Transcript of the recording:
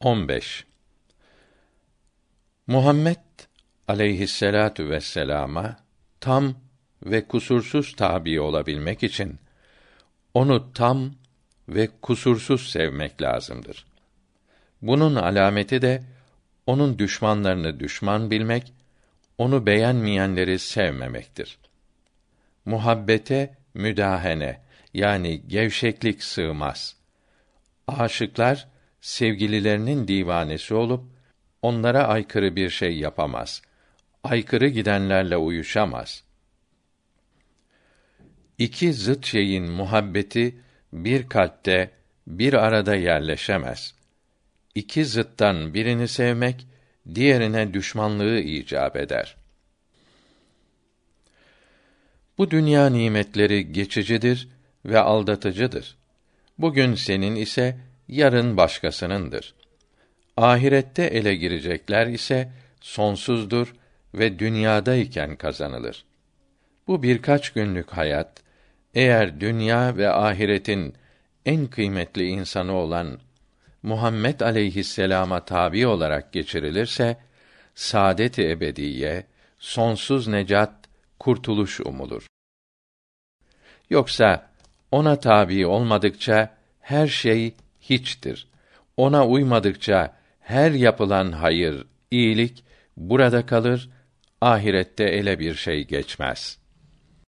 15 Muhammed aleyhisselatu vesselama tam ve kusursuz tabi olabilmek için onu tam ve kusursuz sevmek lazımdır. Bunun alameti de onun düşmanlarını düşman bilmek, onu beğenmeyenleri sevmemektir. Muhabbete müdahene yani gevşeklik sığmaz. Aşıklar sevgililerinin divanesi olup onlara aykırı bir şey yapamaz. Aykırı gidenlerle uyuşamaz. İki zıt şeyin muhabbeti bir kalpte bir arada yerleşemez. İki zıttan birini sevmek diğerine düşmanlığı icap eder. Bu dünya nimetleri geçicidir ve aldatıcıdır. Bugün senin ise yarın başkasınındır. Ahirette ele girecekler ise sonsuzdur ve dünyadayken kazanılır. Bu birkaç günlük hayat eğer dünya ve ahiretin en kıymetli insanı olan Muhammed aleyhisselama tabi olarak geçirilirse saadet-i ebediye, sonsuz necat, kurtuluş umulur. Yoksa ona tabi olmadıkça her şey hiçtir. Ona uymadıkça her yapılan hayır, iyilik burada kalır, ahirette ele bir şey geçmez.''